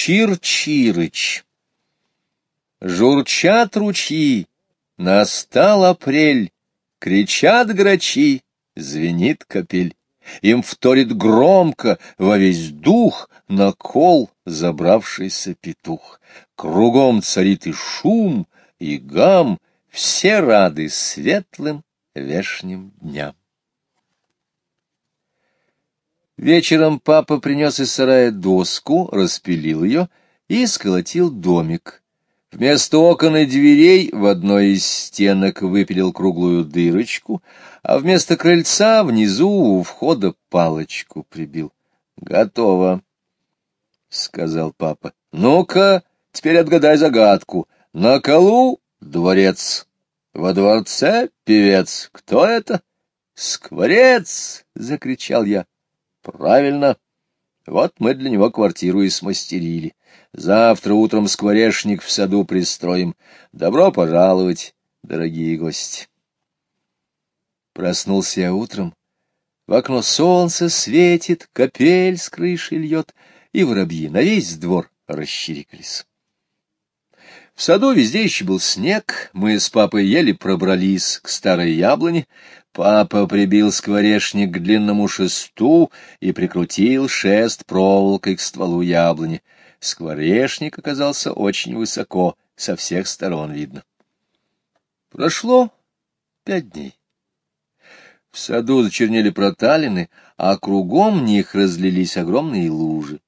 Чир-Чирыч Журчат ручьи, настал апрель, Кричат грачи, звенит капель. Им вторит громко во весь дух На кол забравшийся петух. Кругом царит и шум, и гам, Все рады светлым вешним дням. Вечером папа принес из сарая доску, распилил ее и сколотил домик. Вместо окон и дверей в одной из стенок выпилил круглую дырочку, а вместо крыльца внизу у входа палочку прибил. — Готово, — сказал папа. — Ну-ка, теперь отгадай загадку. На колу — дворец, во дворце — певец. Кто это? — Скворец! — закричал я. Правильно. Вот мы для него квартиру и смастерили. Завтра утром скворечник в саду пристроим. Добро пожаловать, дорогие гости. Проснулся я утром. В окно солнце светит, капель с крыши льет, и воробьи на весь двор расчирикались. В саду везде еще был снег, мы с папой еле пробрались к старой яблоне, Папа прибил скворечник к длинному шесту и прикрутил шест проволокой к стволу яблони. Скворечник оказался очень высоко, со всех сторон видно. Прошло пять дней. В саду зачернели проталины, а кругом них разлились огромные лужи.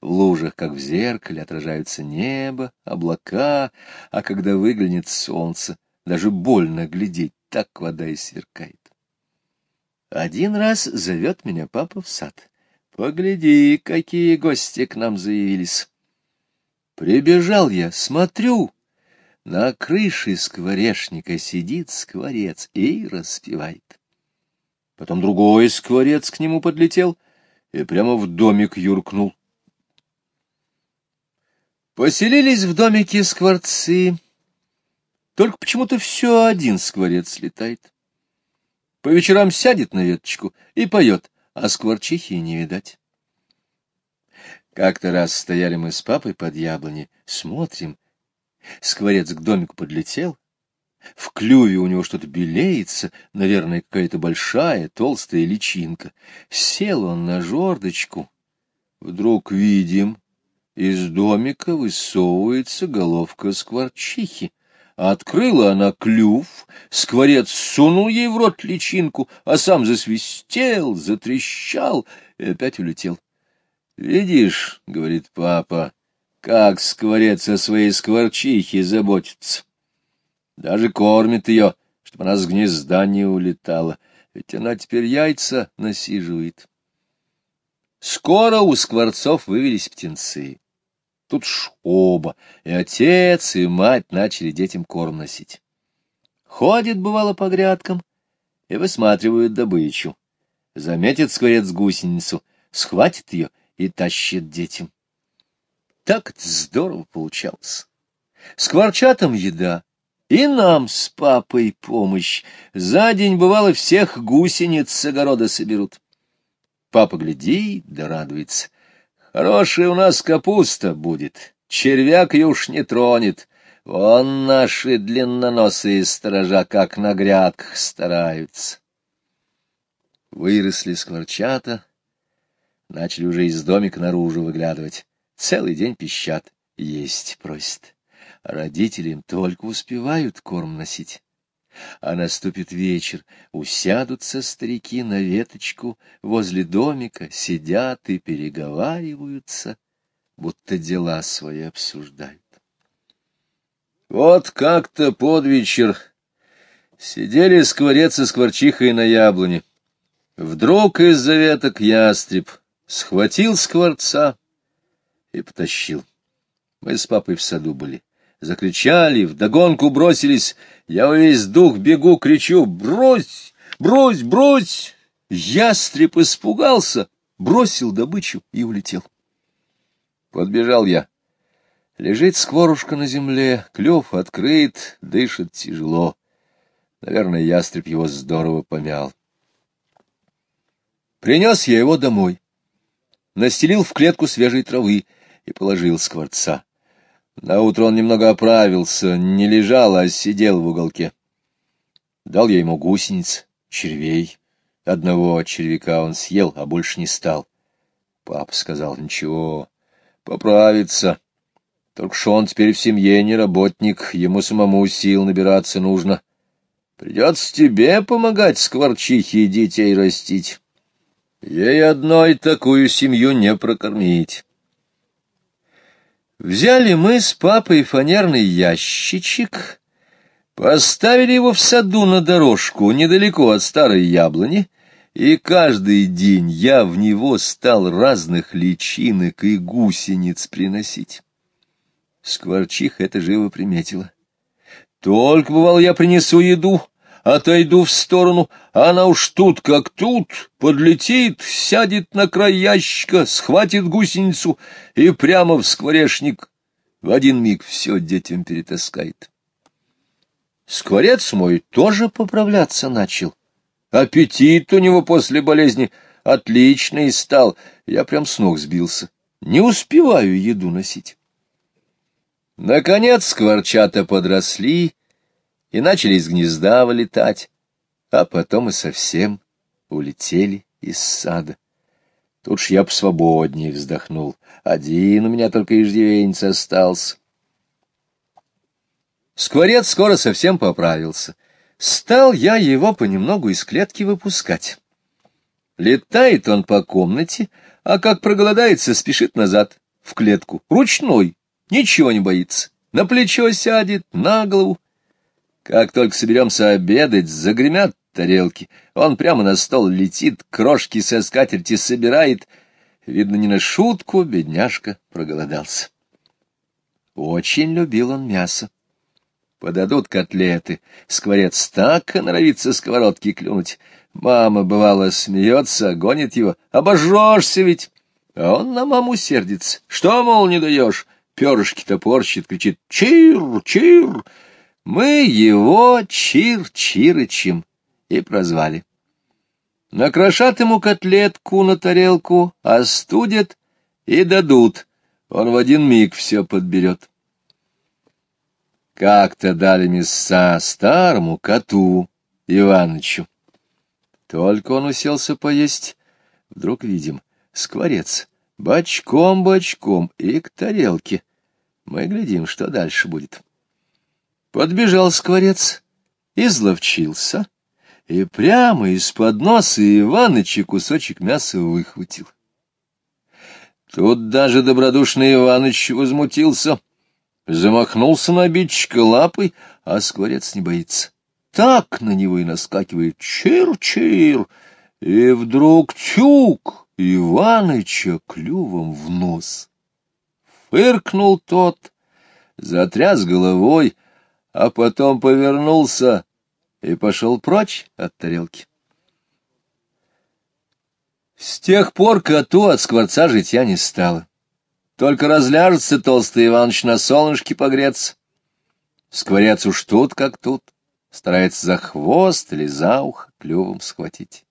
В лужах, как в зеркале, отражаются небо, облака, а когда выглянет солнце, даже больно глядеть так вода и сверкает. Один раз зовет меня папа в сад. Погляди, какие гости к нам заявились. Прибежал я, смотрю, на крыше скворечника сидит скворец и распевает. Потом другой скворец к нему подлетел и прямо в домик юркнул. Поселились в домике скворцы, только почему-то все один скворец летает. По вечерам сядет на веточку и поет, а скворчихи не видать. Как-то раз стояли мы с папой под яблони, смотрим. Скворец к домику подлетел. В клюве у него что-то белеется, наверное, какая-то большая толстая личинка. Сел он на жердочку. Вдруг видим, из домика высовывается головка скворчихи. Открыла она клюв, скворец сунул ей в рот личинку, а сам засвистел, затрещал и опять улетел. — Видишь, — говорит папа, — как скворец о своей скворчихе заботится. Даже кормит ее, чтобы она с гнезда не улетала, ведь она теперь яйца насиживает. Скоро у скворцов вывелись птенцы. Тут ж оба, и отец, и мать начали детям корм носить. Ходят, бывало, по грядкам и высматривают добычу. Заметит скворец гусеницу, схватит ее и тащит детям. Так здорово получалось. Скворчатам еда, и нам с папой помощь. За день, бывало, всех гусениц с огорода соберут. Папа глядит да радуется — Хорошая у нас капуста будет, червяк ее уж не тронет. Вон наши длинноносые сторожа, как на грядках, стараются. Выросли скворчата, начали уже из домика наружу выглядывать. Целый день пищат, есть просят. Родители им только успевают корм носить. А наступит вечер, усядутся старики на веточку возле домика, сидят и переговариваются, будто дела свои обсуждают. Вот как-то под вечер сидели скворец и скворчихой на яблоне. Вдруг из-за веток ястреб схватил скворца и потащил. Мы с папой в саду были закричали, вдогонку бросились. Я весь дух бегу, кричу «Брось! Брось! Брось!» Ястреб испугался, бросил добычу и улетел. Подбежал я. Лежит скворушка на земле, клюв открыт, дышит тяжело. Наверное, ястреб его здорово помял. Принес я его домой. Настелил в клетку свежей травы, и положил скворца. Наутро он немного оправился, не лежал, а сидел в уголке. Дал я ему гусениц, червей. Одного червяка он съел, а больше не стал. Папа сказал, ничего, поправится. Только что он теперь в семье не работник, ему самому сил набираться нужно. Придется тебе помогать скворчихе детей растить. Ей одной такую семью не прокормить. Взяли мы с папой фанерный ящичек, поставили его в саду на дорожку, недалеко от старой яблони, и каждый день я в него стал разных личинок и гусениц приносить. Скворчиха это живо приметила. Только, бывал, я принесу еду, отойду в сторону, а она уж тут как тут, подлетит, сядет на край ящика, схватит гусеницу и прямо в скворечник в один миг все детям перетаскает. Скворец мой тоже поправляться начал. Аппетит у него после болезни отличный стал. Я прям с ног сбился. Не успеваю еду носить. Наконец скворчата подросли и начали из гнезда вылетать, а потом и совсем улетели из сада. Тут ж я посвободнее вздохнул. Один у меня только иждивенец остался. Скворец скоро совсем поправился. Стал я его понемногу из клетки выпускать. Летает он по комнате, а как проголодается, спешит назад, в клетку, ручной, ничего не боится. На плечо сядет, на голову. Как только соберемся обедать, загремят тарелки. Он прямо на стол летит, крошки со скатерти собирает. Видно, не на шутку бедняжка проголодался. Очень любил он мясо. Подадут котлеты, скворец так и норовится сковородки клюнуть. Мама, бывало, смеется, гонит его. Обожжешься ведь! А он на маму сердится. Что, мол, не даешь? перышки топорщит, кричит «Чир! Чир!» Мы его Чир-Чирычем и прозвали. Накрошат ему котлетку на тарелку, остудят и дадут. Он в один миг все подберет. Как-то дали мяса старому коту Иванычу. Только он уселся поесть, вдруг видим, скворец, бочком-бочком и к тарелке. Мы глядим, что дальше будет. Подбежал скворец, изловчился и прямо из-под носа Иваныча кусочек мяса выхватил. Тут даже добродушный Иваныч возмутился, замахнулся на обидчика лапой, а скворец не боится. Так на него и наскакивает чир-чир, и вдруг тюк Иваныча клювом в нос. Фыркнул тот, затряс головой, а потом повернулся и пошел прочь от тарелки. С тех пор коту от скворца житья не стало. Только разляжется толстый Иваныч на солнышке погреться. Скворец уж тут как тут, старается за хвост или за ухо клювом схватить.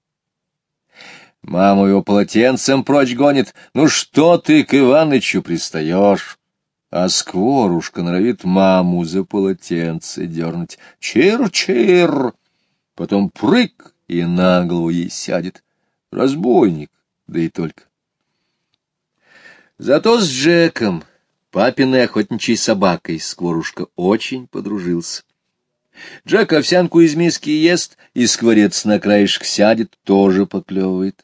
Маму его полотенцем прочь гонит. Ну что ты к Иванычу пристаешь? А скворушка норовит маму за полотенце дернуть. Чир-чир! Потом прыг и на голову ей сядет. Разбойник, да и только. Зато с Джеком, папиной охотничьей собакой, скворушка очень подружился. Джек овсянку из миски ест, и скворец на краешек сядет, тоже поклевывает.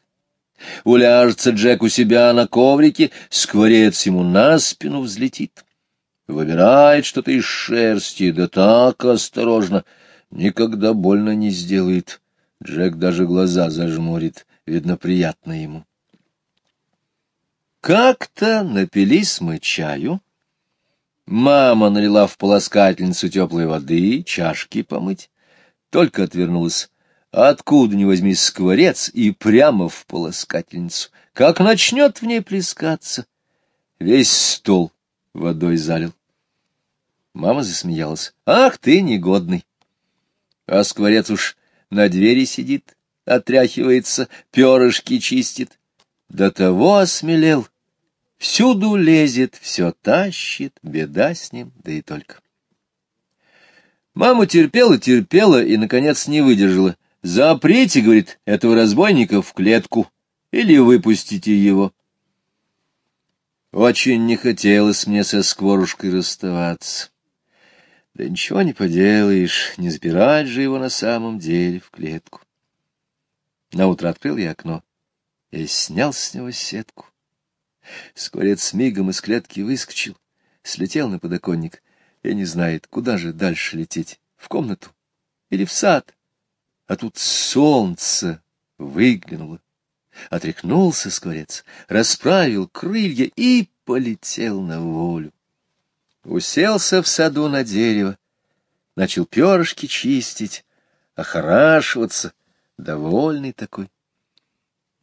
Уляжется Джек у себя на коврике, скворец ему на спину взлетит. Выбирает что-то из шерсти, да так осторожно, никогда больно не сделает. Джек даже глаза зажмурит, видно, приятно ему. Как-то напились мы чаю. Мама налила в полоскательницу теплой воды, чашки помыть. Только отвернулась откуда ни возьмись скворец, и прямо в полоскательницу. Как начнет в ней плескаться, весь стол водой залил. Мама засмеялась. «Ах ты, негодный!» А скворец уж на двери сидит, отряхивается, перышки чистит. До того осмелел, Всюду лезет, все тащит, беда с ним, да и только. Мама терпела-терпела и, наконец, не выдержала. «Заприте, — говорит, — этого разбойника в клетку, или выпустите его». Очень не хотелось мне со скворушкой расставаться. Да ничего не поделаешь, не запирать же его на самом деле в клетку. Наутро открыл я окно и снял с него сетку. Скворец мигом из клетки выскочил, слетел на подоконник и не знает, куда же дальше лететь, в комнату или в сад. А тут солнце выглянуло. Отряхнулся скворец, расправил крылья и полетел на волю. Уселся в саду на дерево, начал перышки чистить, охорашиваться, довольный такой.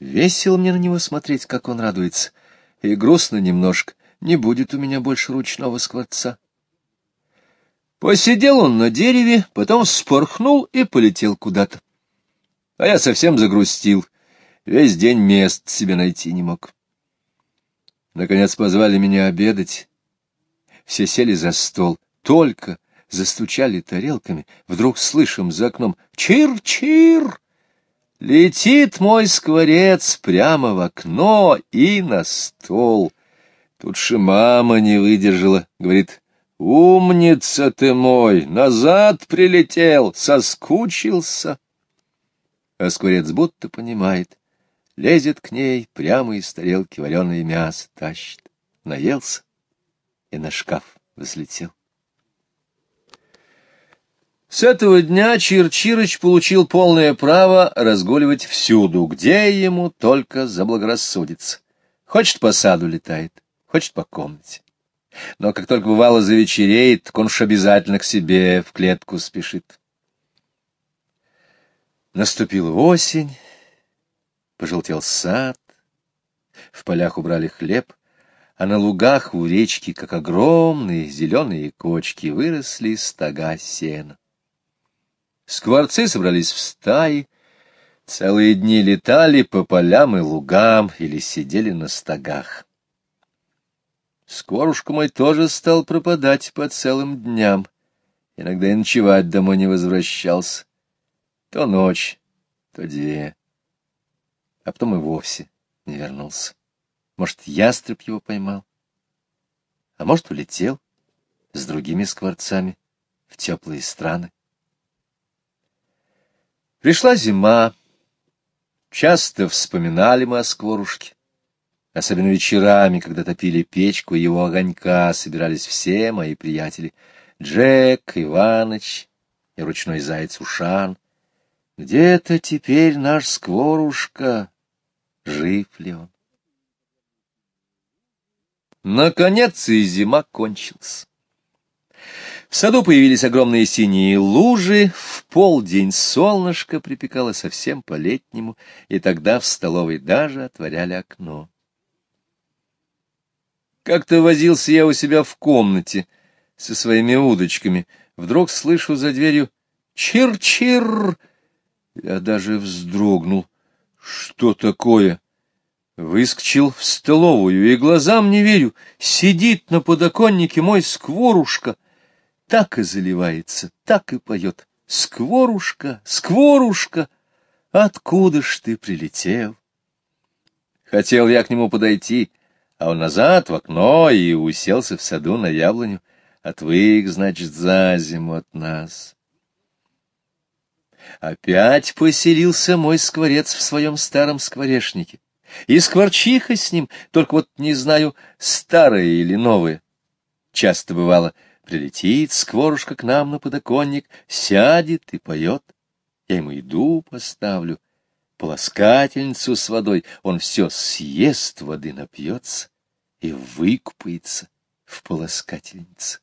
Весело мне на него смотреть, как он радуется, и грустно немножко, не будет у меня больше ручного скворца. Посидел он на дереве, потом спорхнул и полетел куда-то. А я совсем загрустил, весь день мест себе найти не мог. Наконец позвали меня обедать. Все сели за стол, только застучали тарелками, вдруг слышим за окном «Чир-чир!» Летит мой скворец прямо в окно и на стол. Тут же мама не выдержала, говорит, «Умница ты мой, назад прилетел, соскучился». А скворец будто понимает, лезет к ней прямо из тарелки вареное мясо, тащит. Наелся и на шкаф взлетел. С этого дня Чирчирыч получил полное право разгуливать всюду, где ему только заблагорассудится. Хочет по саду летает, хочет по комнате. Но как только бывало завечереет, так он уж обязательно к себе в клетку спешит. Наступила осень, пожелтел сад, в полях убрали хлеб, а на лугах у речки, как огромные зеленые кочки, выросли стога сена. Скворцы собрались в стаи, целые дни летали по полям и лугам или сидели на стогах. Скворушка мой тоже стал пропадать по целым дням. Иногда и ночевать домой не возвращался. То ночь, то две. А потом и вовсе не вернулся. Может, ястреб его поймал? А может, улетел с другими скворцами в теплые страны? Пришла зима. Часто вспоминали мы о скворушке. Особенно вечерами, когда топили печку его огонька, собирались все мои приятели. Джек, Иваныч и ручной заяц Ушан. Где-то теперь наш скворушка, жив ли он? Наконец и зима кончилась. В саду появились огромные синие лужи, в полдень солнышко припекало совсем по-летнему, и тогда в столовой даже отворяли окно. Как-то возился я у себя в комнате со своими удочками. Вдруг слышу за дверью «Чир-чир!» Я даже вздрогнул. Что такое? Выскочил в столовую и глазам не верю. Сидит на подоконнике мой скворушка — так и заливается, так и поет. Скворушка, скворушка, откуда ж ты прилетел? Хотел я к нему подойти, а он назад в окно и уселся в саду на яблоню. Отвык, значит, за зиму от нас. Опять поселился мой скворец в своем старом скворечнике. И скворчиха с ним, только вот не знаю, старая или новая. Часто бывало, Прилетит скворушка к нам на подоконник, сядет и поет. Я ему еду поставлю, полоскательницу с водой. Он все съест, воды напьется и выкупается в полоскательнице.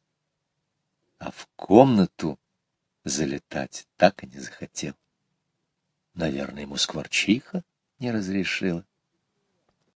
А в комнату залетать так и не захотел. Наверное, ему скворчиха не разрешила.